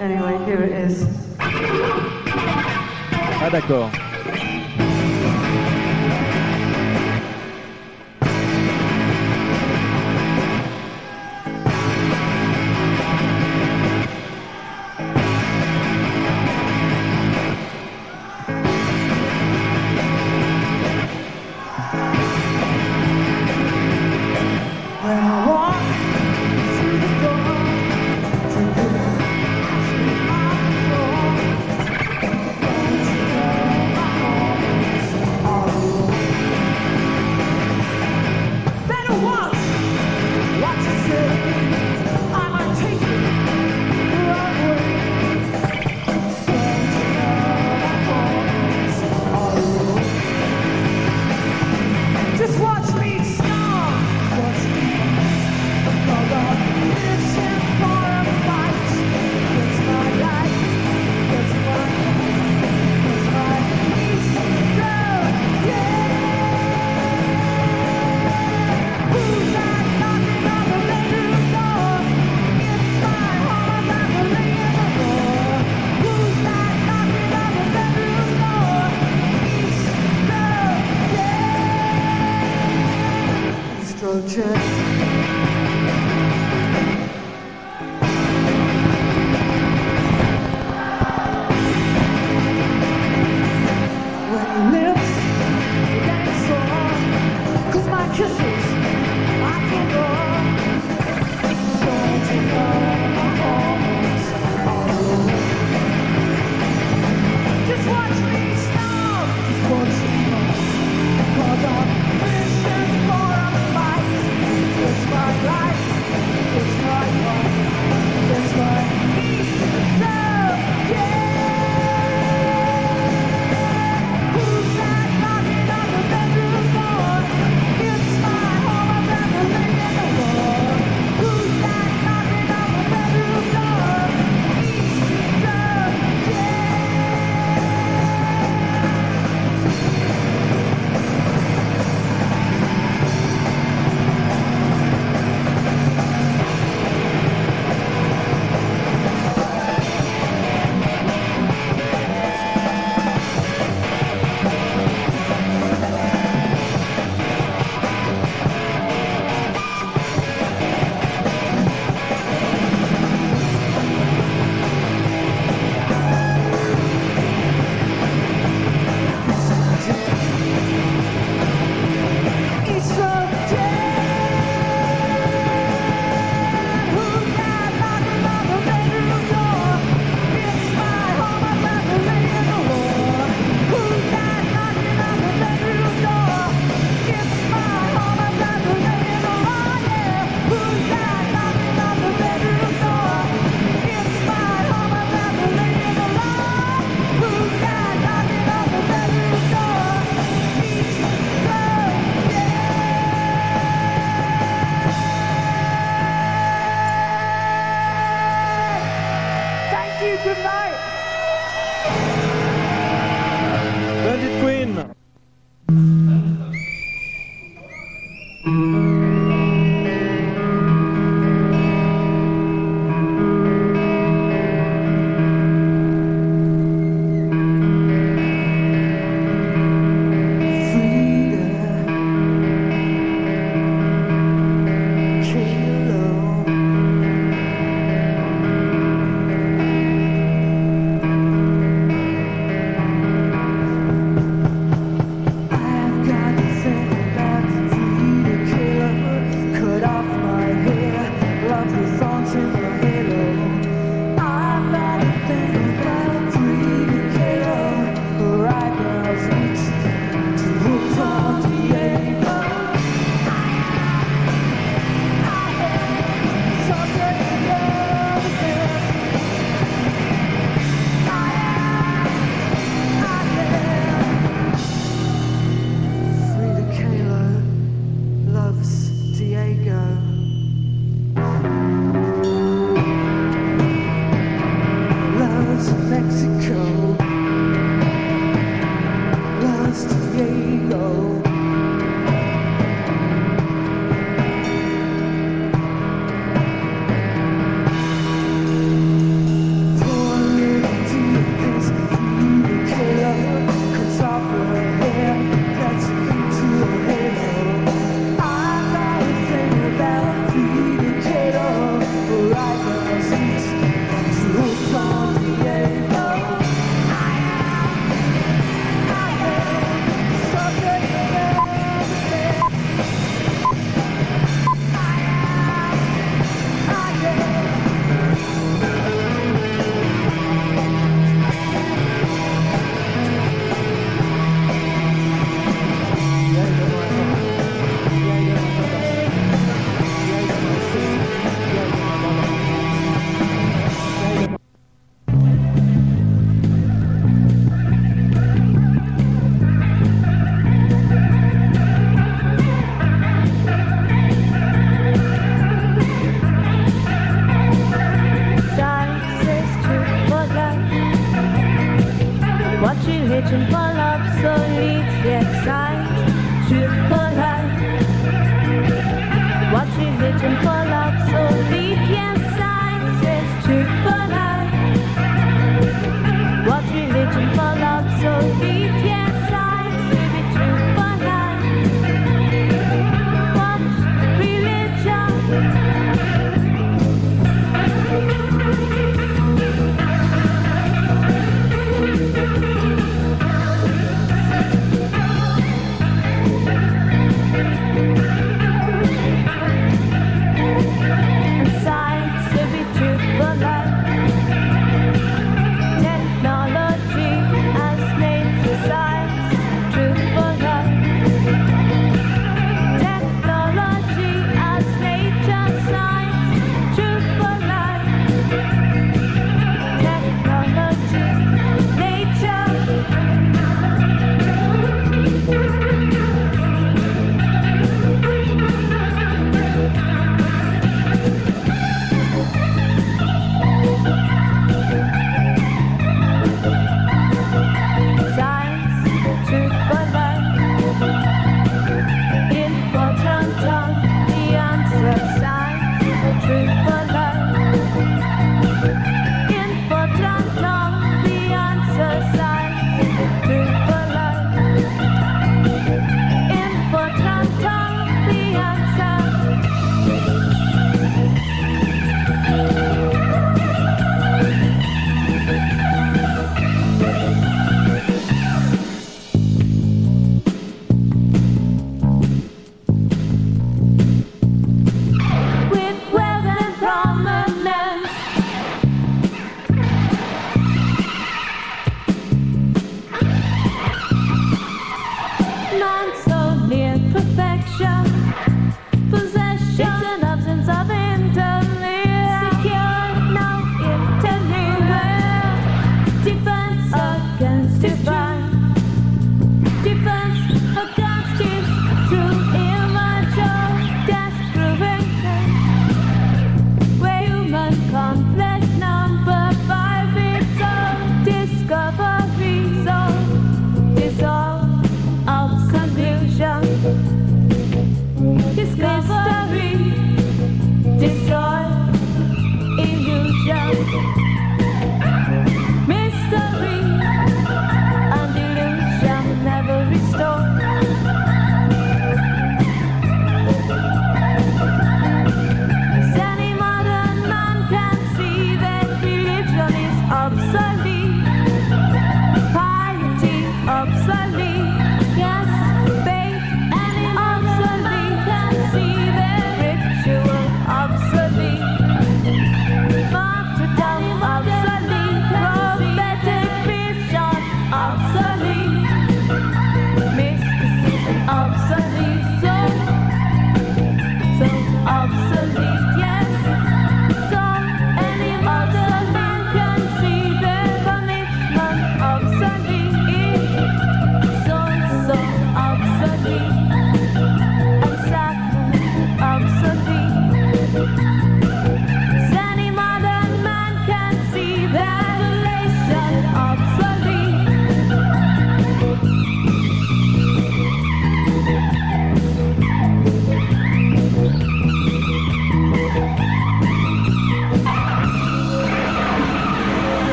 Anyway, here it is. Ah d'accord.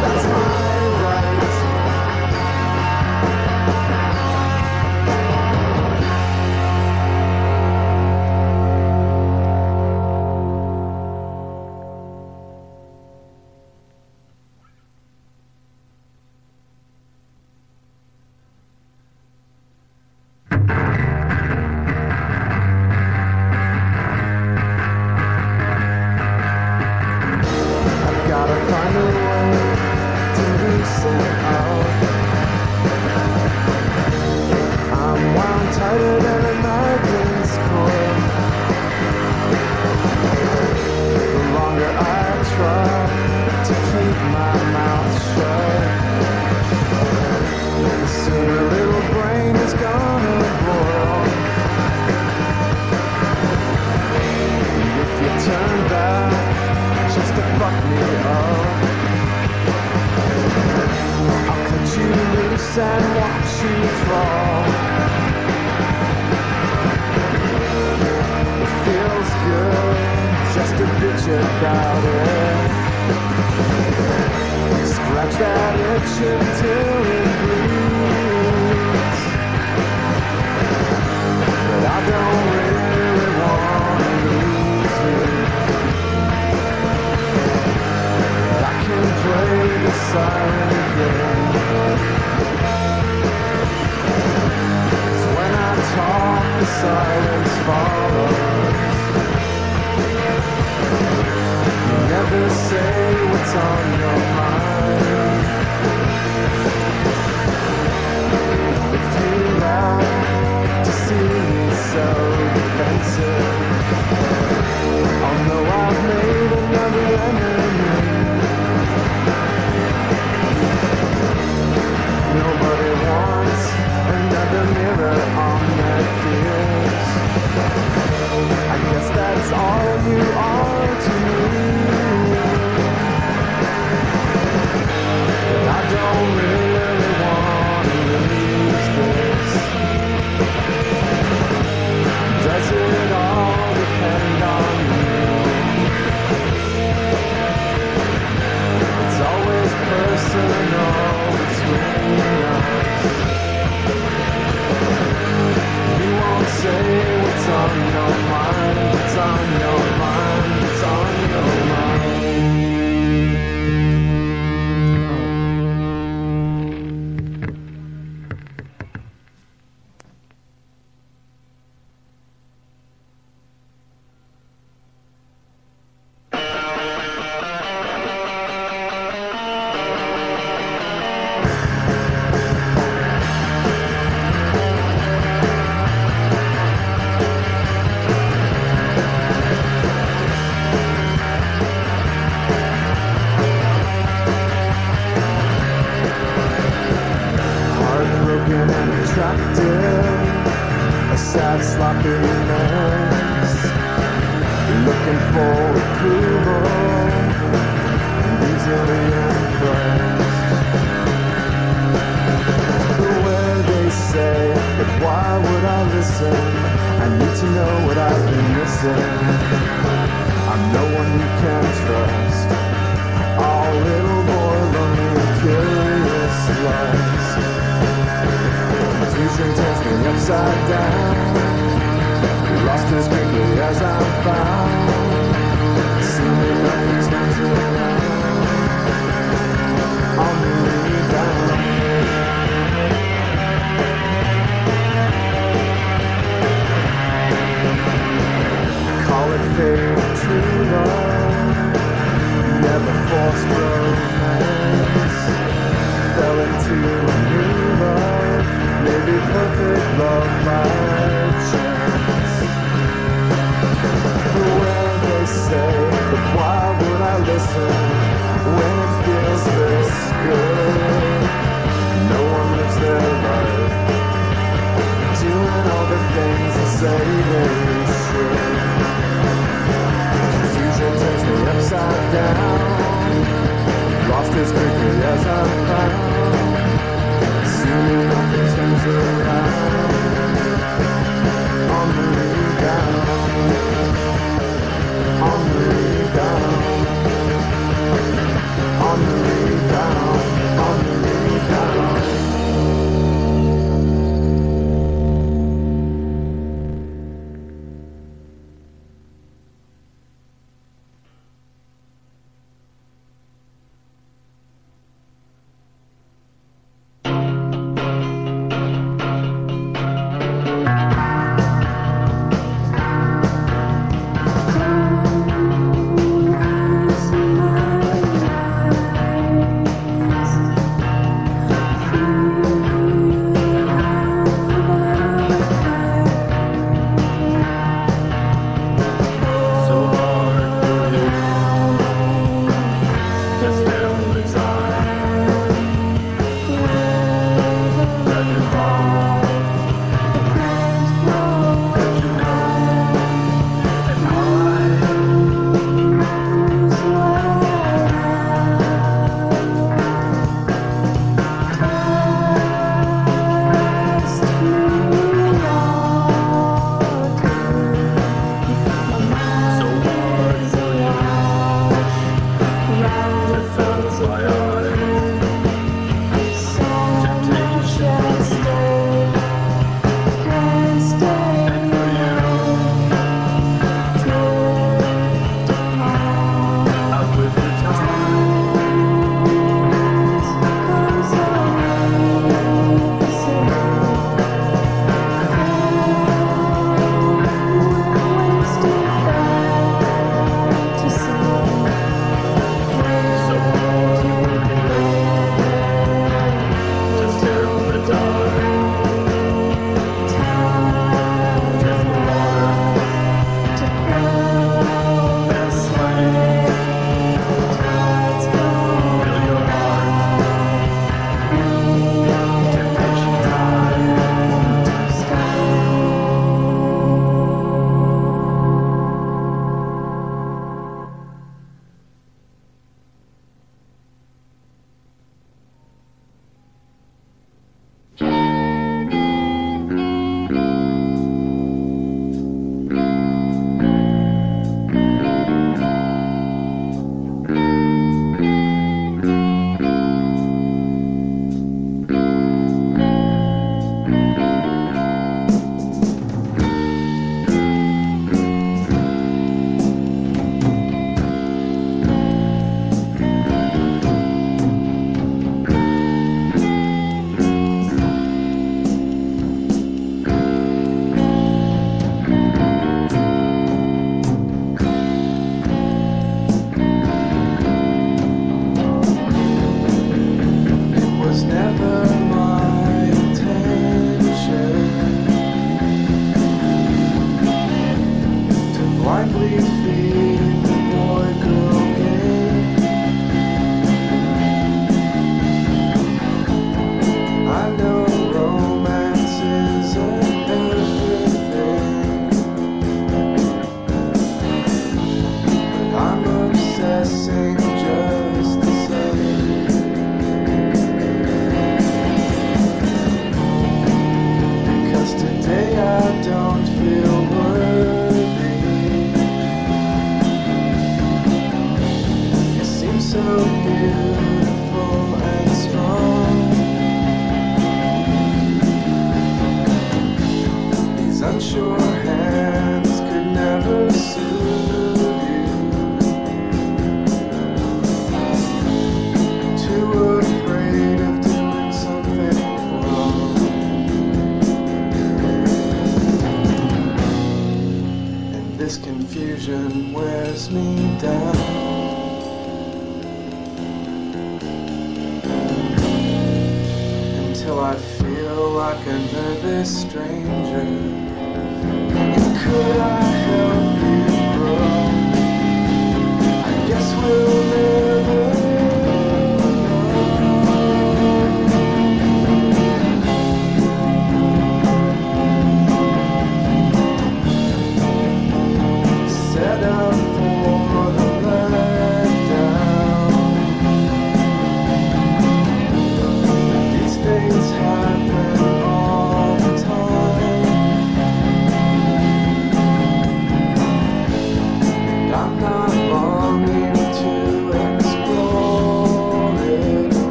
That's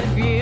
of you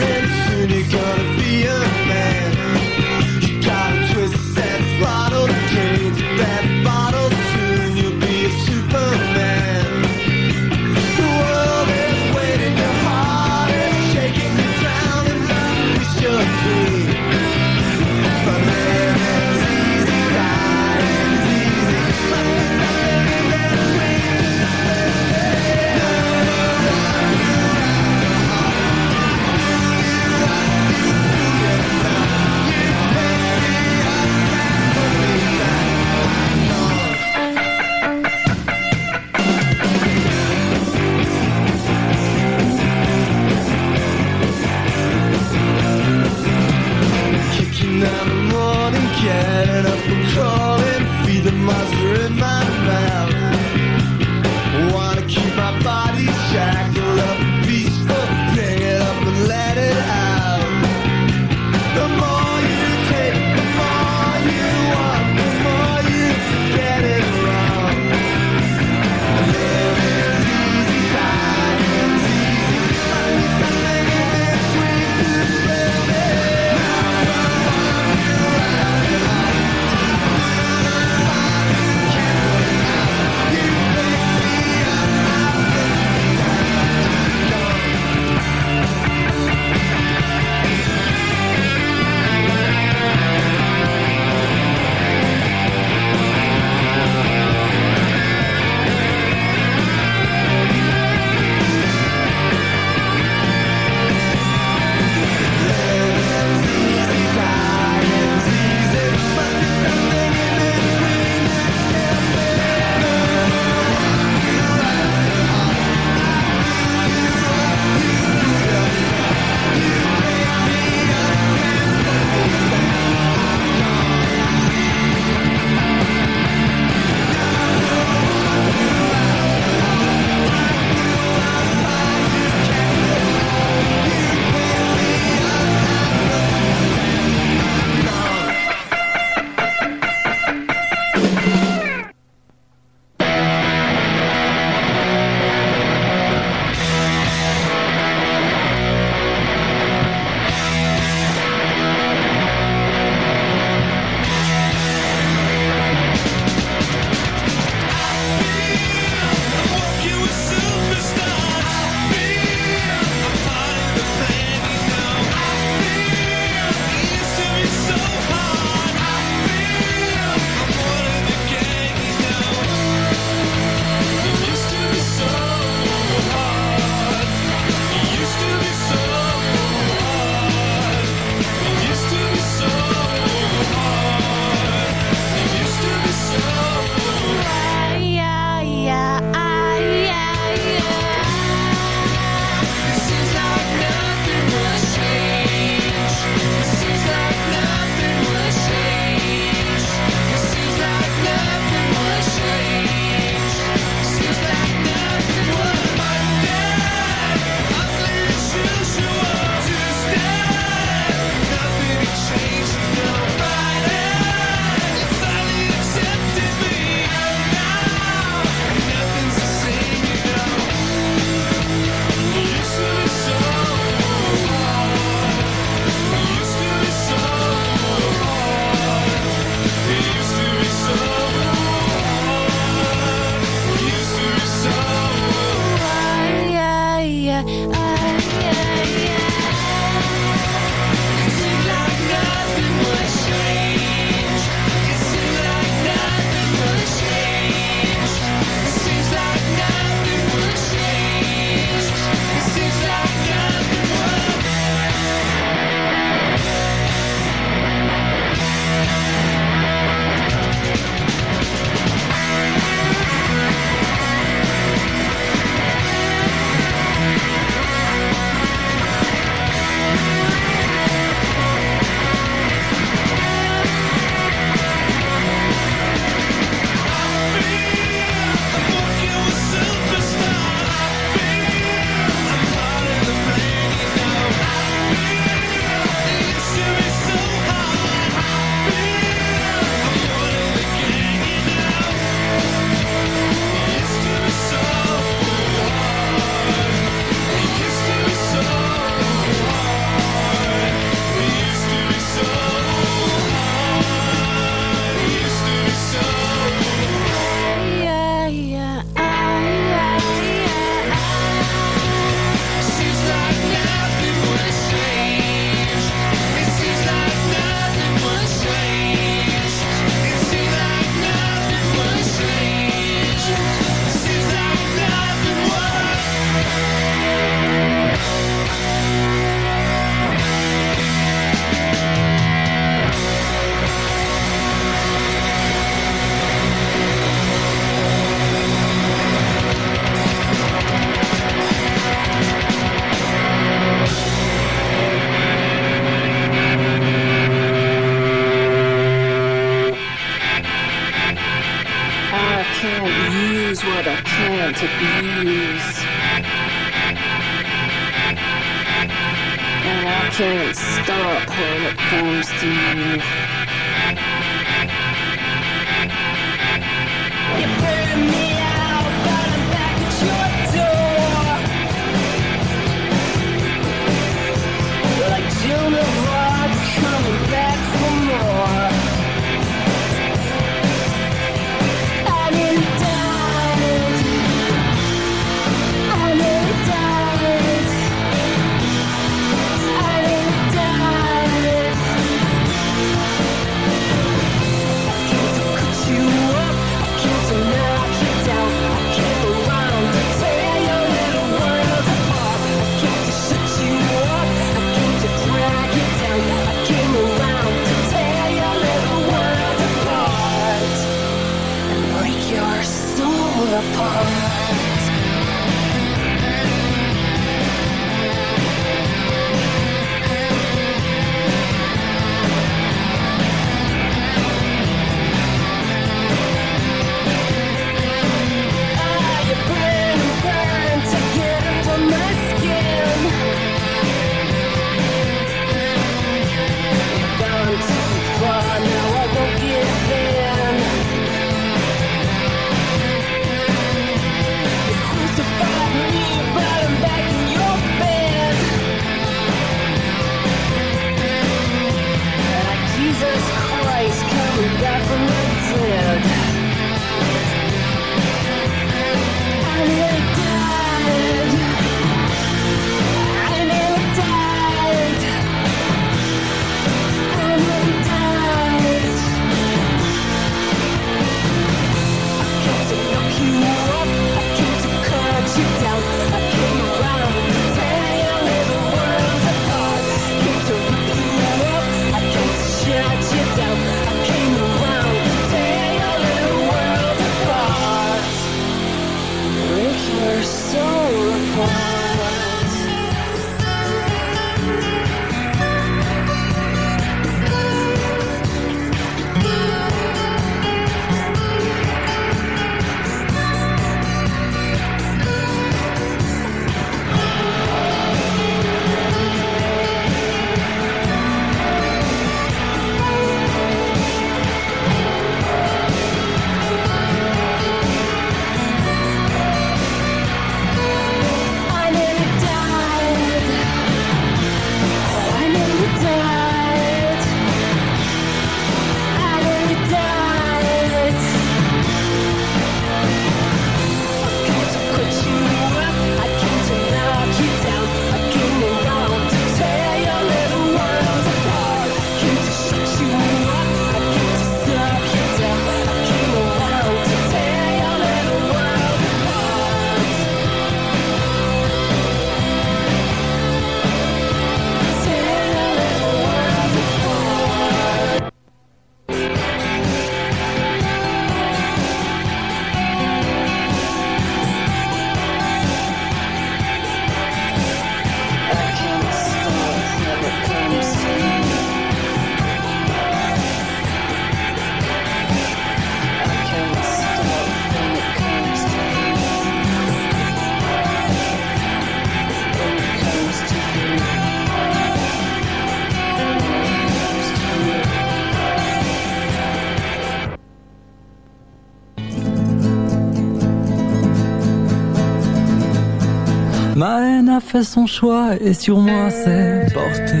fait son choix et sur moi c'est porté.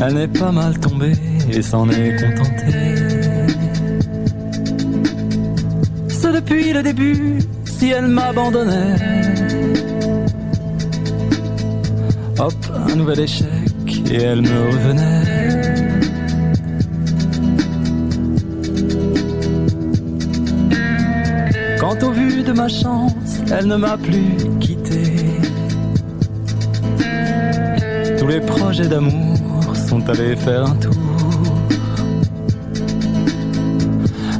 Elle n'est pas mal tombée et s'en est contentée. C'est depuis le début si elle m'abandonnait. Hop, un nouvel échec et elle me revenait. Quant au vu de ma chance, elle ne m'a plus quitté. Tous les projets d'amour sont allés faire un tour.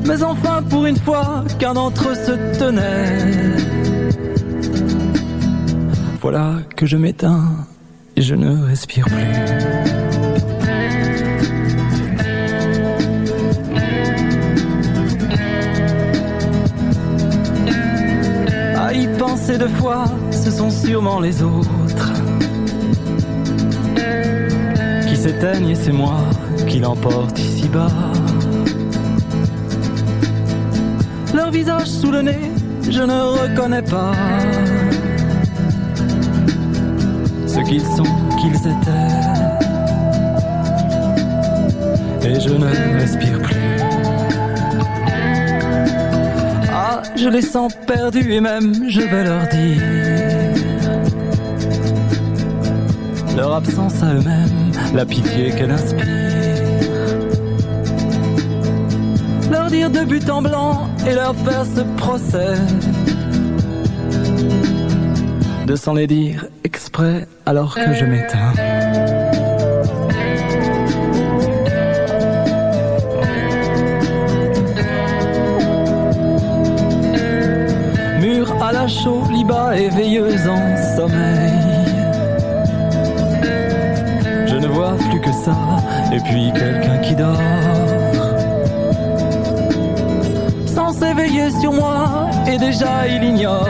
Mais enfin, pour une fois, qu'un d'entre eux se tenait. Voilà que je m'éteins et je ne respire plus. De fois, ce sont sûrement les autres qui s'éteignent et c'est moi qui l'emporte ici-bas. Leur visage sous le nez, je ne reconnais pas ce qu'ils sont, qu'ils étaient. Et je ne respire plus. Ah, je les sens perdus et même je vais leur dire leur absence à eux-mêmes, la pitié qu'elle inspire. Leur dire de but en blanc et leur faire ce procès. De s'en les dire exprès alors que je m'éteins. Et veilleuse en sommeil. Je ne vois plus que ça, et puis quelqu'un qui dort. Sans s'éveiller sur moi, et déjà il ignore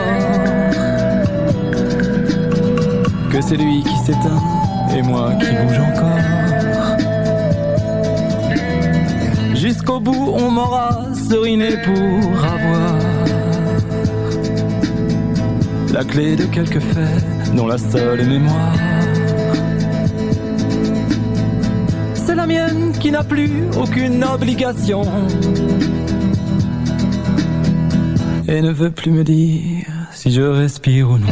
que c'est lui qui s'éteint, et moi qui bouge encore. Jusqu'au bout, on m'aura seriné pour avoir la clé de quelques faits dont la seule mémoire. C'est la mienne qui n'a plus aucune obligation et ne veut plus me dire si je respire ou non.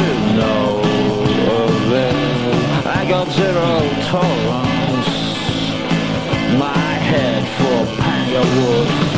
To no avail. I got zero tolerance. My head for panga wood.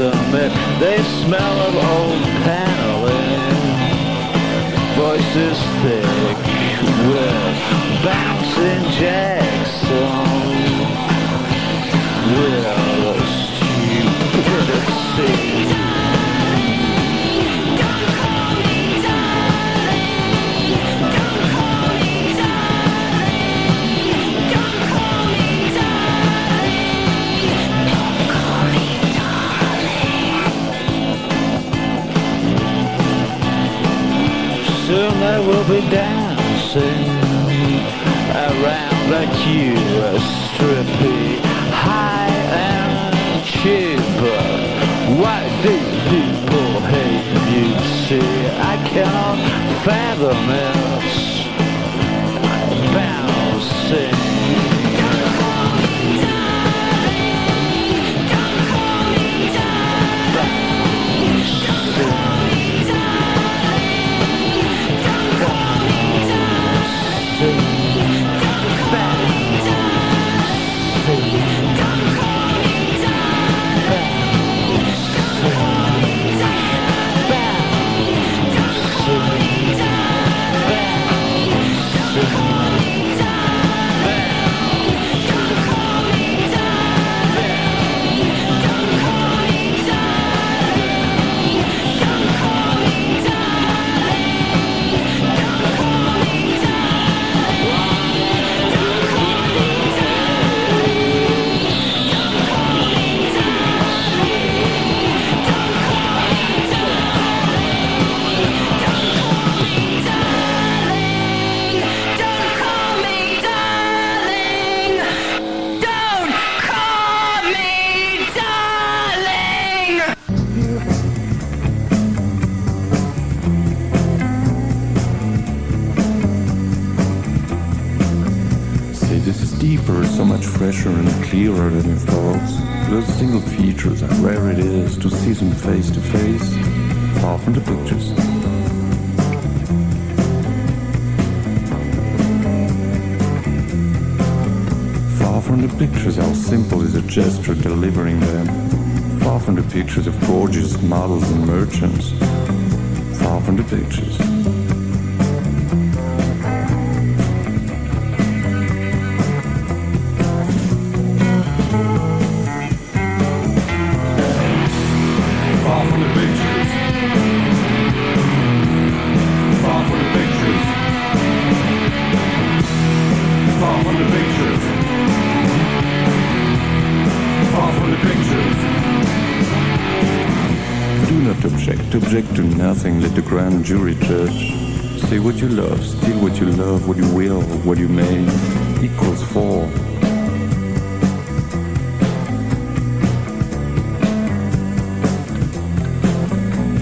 Fathom it. They smell of old paneling. Voices thick with bouncing Jackson. Will stupidity. They will be dancing around the queue, strippy, high and cheap. Why do people hate beauty? I cannot fathom it. Clearer than it thought. Those single features, how rare it is to see them face to face, far from the pictures. Far from the pictures, how simple is a gesture delivering them. Far from the pictures of gorgeous models and merchants. Far from the pictures. Object to nothing. Let the grand jury judge. Say what you love. Steal what you love. What you will. What you may. Equals four.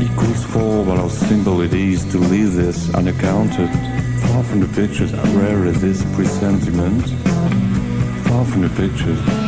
equals four, while how simple it is to leave this unaccounted. Far from the pictures, how rare is this presentiment? Far from the pictures.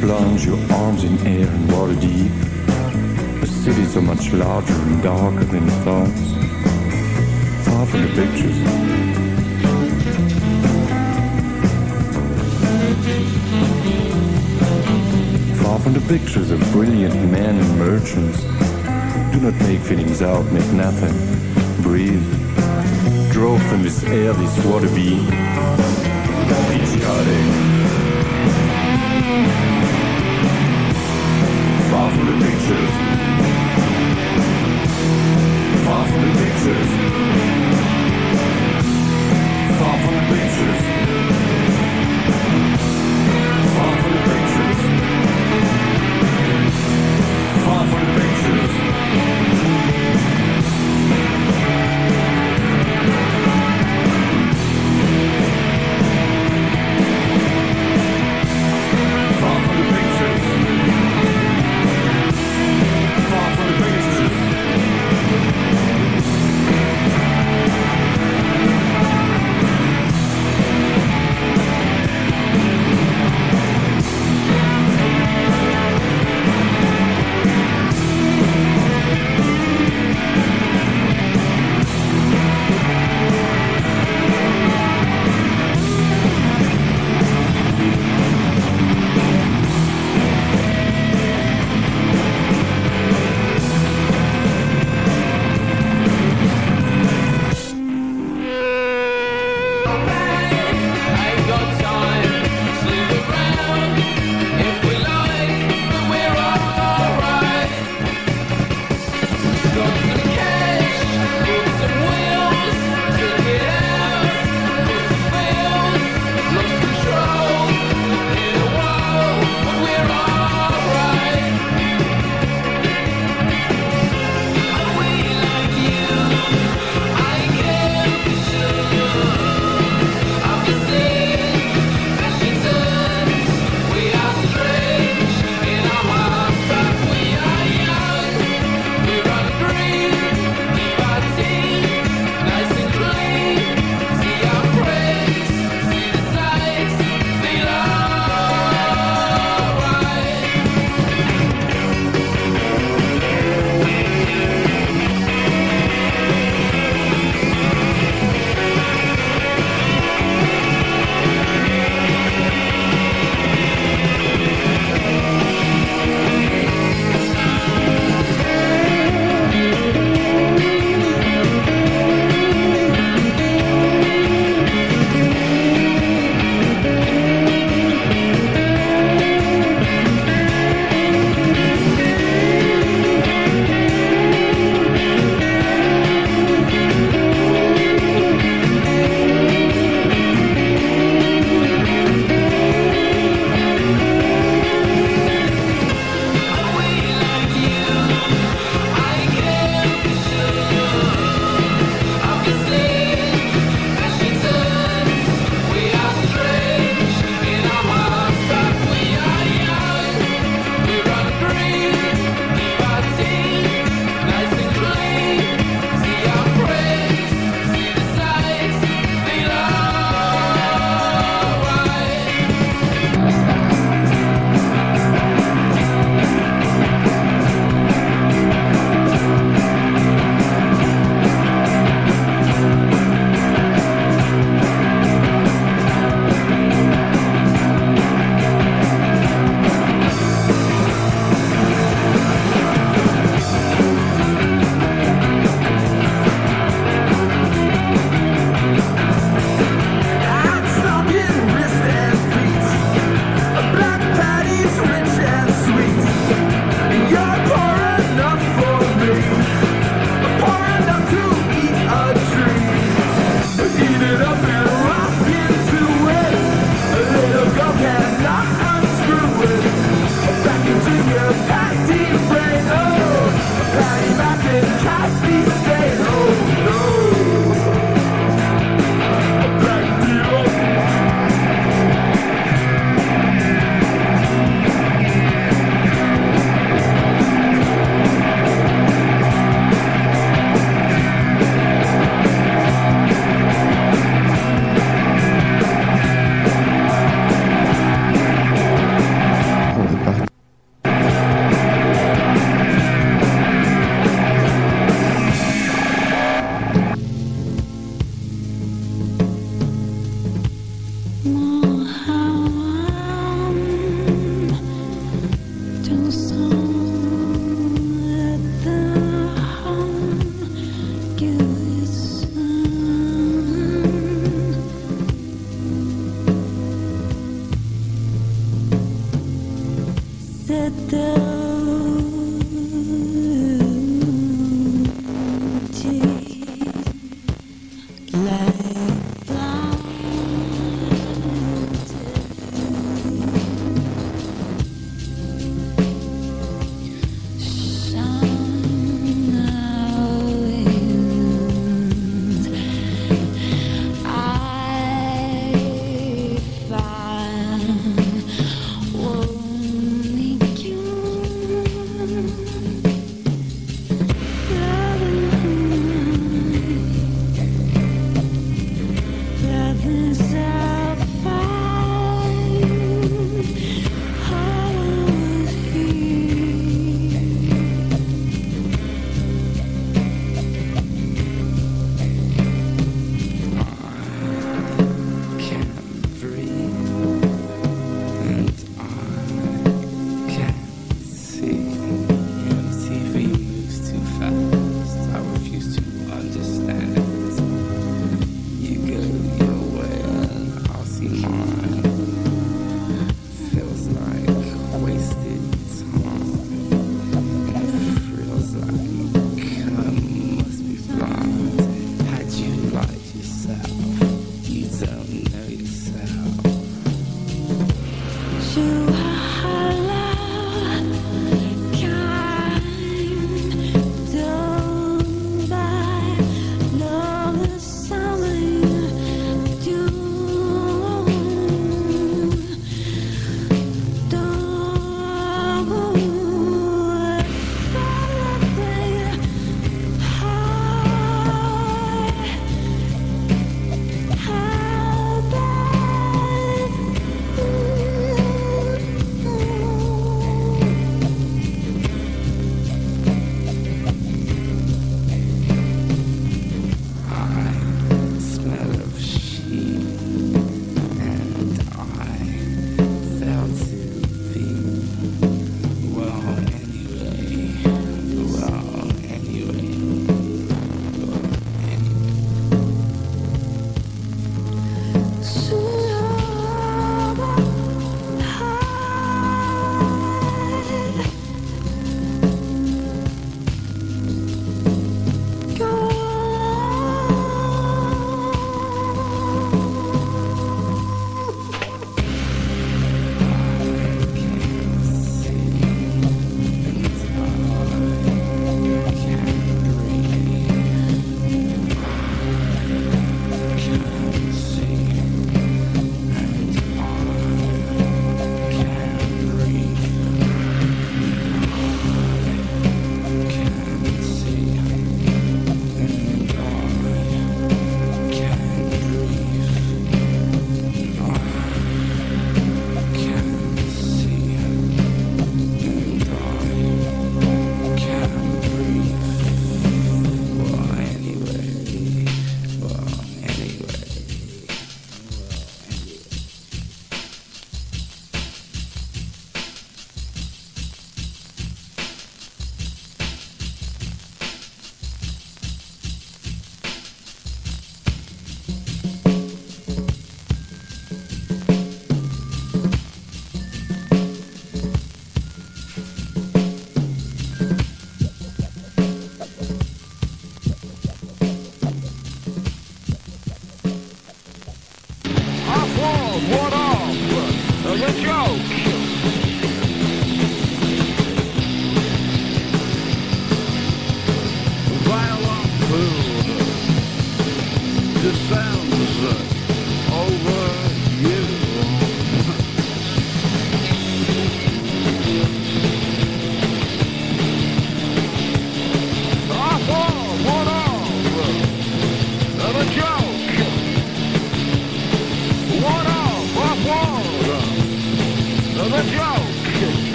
Plunge your arms in air and water deep. A city so much larger and darker than your thoughts. Far from the pictures. Far from the pictures of brilliant men and merchants. Do not make feelings out, make nothing. Breathe. Draw from this air, this water being. Patriotic. Far from the pictures. Far from the. Far from the.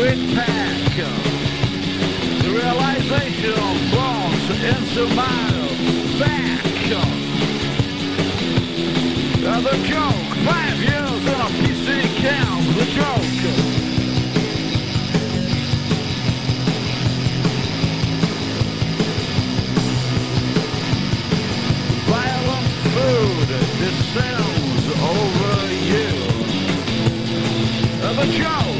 with passion. The realization of falls and my fashion. The joke, five years in a PC camp, the joke. descends over you. The joke.